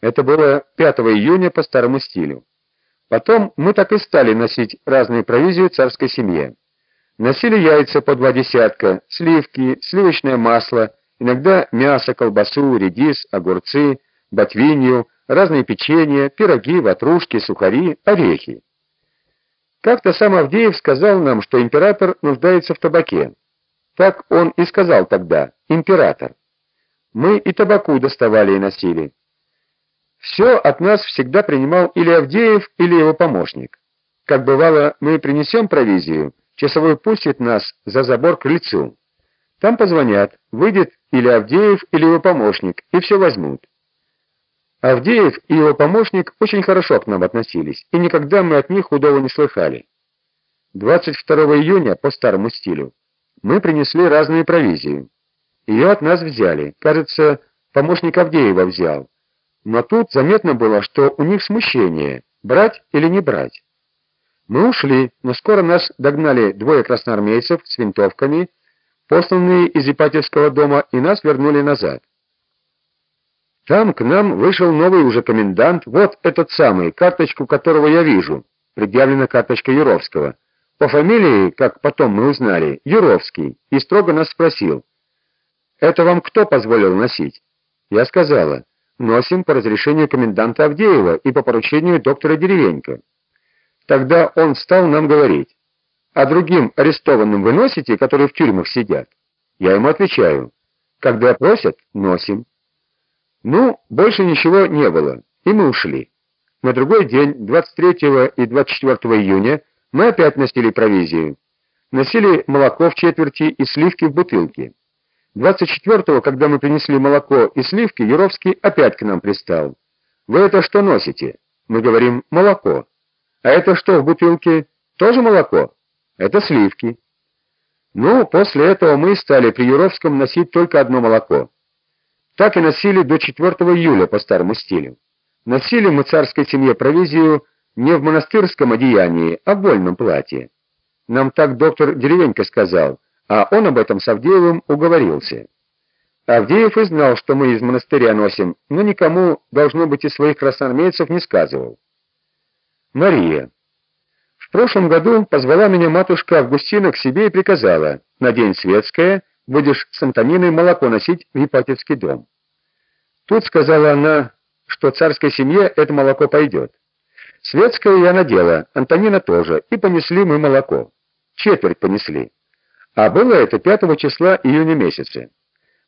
Это было 5 июня по старому стилю. Потом мы так и стали носить разную провизию царской семье. Носили яйца по два десятка, сливки, сливочное масло, иногда мясо, колбасу, редис, огурцы, ботвинью, разные печенья, пироги, ватрушки, сухари, орехи. Как-то сам Авдеев сказал нам, что император нуждается в табаке. Так он и сказал тогда, император. Мы и табаку доставали и носили. Все от нас всегда принимал или Авдеев, или его помощник. Как бывало, мы принесем провизию, часовой пустит нас за забор к крыльцу. Там позвонят, выйдет или Авдеев, или его помощник, и все возьмут. Авдеев и его помощник очень хорошо к нам относились, и никогда мы от них худого не слыхали. 22 июня по старому стилю мы принесли разную провизию. Ее от нас взяли. Кажется, помощник Авдеева взял. Но тут заметно было, что у них смущение, брать или не брать. Мы ушли, но скоро нас догнали двое красноармейцев с винтовками, посланные из Ипатьевского дома, и нас вернули назад. Там к нам вышел новый уже комендант, вот этот самый, карточку которого я вижу, предъявлена карточка Юровского. По фамилии, как потом мы узнали, Юровский, и строго нас спросил, «Это вам кто позволил носить?» Я сказала, «Носим по разрешению коменданта Авдеева и по поручению доктора Деревенька». Тогда он стал нам говорить, «А другим арестованным вы носите, которые в тюрьмах сидят?» Я ему отвечаю, «Когда просят, носим». Ну, больше ничего не было, и мы ушли. На другой день, 23 и 24 июня, мы опять носили провизию. Носили молоко в четверти и сливки в бутылке. 24-го, когда мы принесли молоко и сливки, Юровский опять к нам пристал. «Вы это что носите?» Мы говорим «молоко». «А это что в бутылке? Тоже молоко?» «Это сливки». Ну, после этого мы стали при Юровском носить только одно молоко. Так и носили до 4 июля по старому стилю. Носили мы царской семье провизию не в монастырском одеянии, а в вольном платье. Нам так доктор Деревенько сказал, а он об этом с Авдеевым уговорился. Авдеев и знал, что мы из монастыря носим, но никому, должно быть, из своих красноармейцев не сказывал. Мария. В прошлом году позвала меня матушка Августина к себе и приказала, на день светское, будешь с Антониной молоко носить в Ипатьевский дом. Тут сказала она, что царской семье это молоко пойдет. Светское я надела, Антонина тоже, и понесли мы молоко. Четверть понесли. А было это 5 числа июня месяца.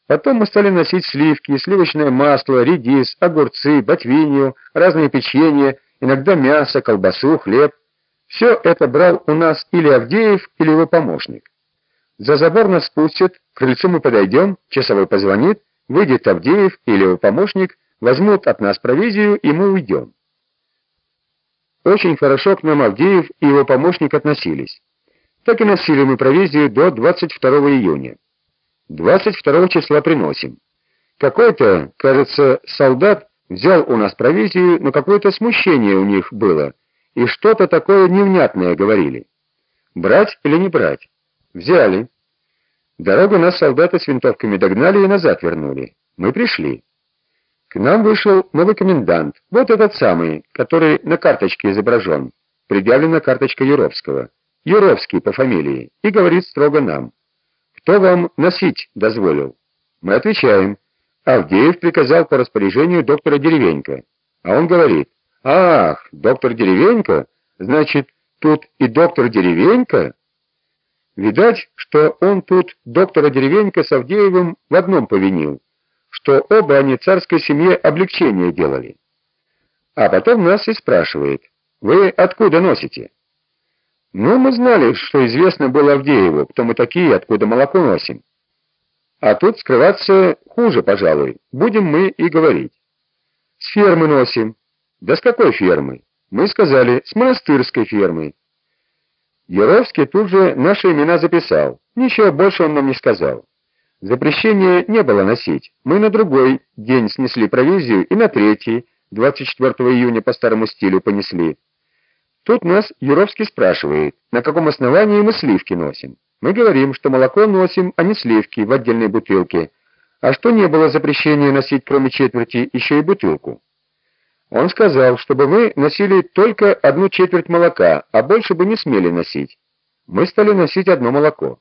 Потом мы стали носить сливки, сливочное масло, редис, огурцы, ботвинью, разные печенья, иногда мясо, колбасу, хлеб. Все это брал у нас или Авдеев, или его помощник. За забор нас спустят, к крыльцу мы подойдем, часовой позвонит, выйдет Авдеев или его помощник, возьмут от нас провизию, и мы уйдем. Очень хорошо к нам Авдеев и его помощник относились. Так и носили мы провизию до 22 июня. 22 числа приносим. Какой-то, кажется, солдат взял у нас провизию, но какое-то смущение у них было, и что-то такое невнятное говорили. Брать или не брать? Взяли. Дорогу нас солдаты с винтовками догнали и назад вернули. Мы пришли. К нам вышел новый комендант, вот этот самый, который на карточке изображен. Предъявлена карточка Юровского. Юровский по фамилии. И говорит строго нам. Кто вам носить дозволил? Мы отвечаем. Авдеев приказал по распоряжению доктора Деревенька. А он говорит. Ах, доктор Деревенька? Значит, тут и доктор Деревенька? Видать, что он тут доктора Деревенька с Авдеевым в одном повинил, что оба они царской семье облегчение делали. А потом нас и спрашивает, вы откуда носите? Ну, мы знали, что известно было Авдееву, кто мы такие, откуда молоко носим. А тут скрываться хуже, пожалуй, будем мы и говорить. С фермы носим. Да с какой фермы? Мы сказали, с монастырской фермы. Яровский тут же наши имена записал. Ничего больше он нам не сказал. Запрещения не было носить. Мы на другой день снесли провизию и на третий, 24 июня по старому стилю, понесли. Тут нас Юровский спрашивает, на каком основании мы сливки носим. Мы говорим, что молоко носим, а не сливки в отдельной бутылке. А что не было запрещения носить, кроме четверти, еще и бутылку. Он сказал, чтобы мы носили только одну четверть молока, а больше бы не смели носить. Мы стали носить одно молоко.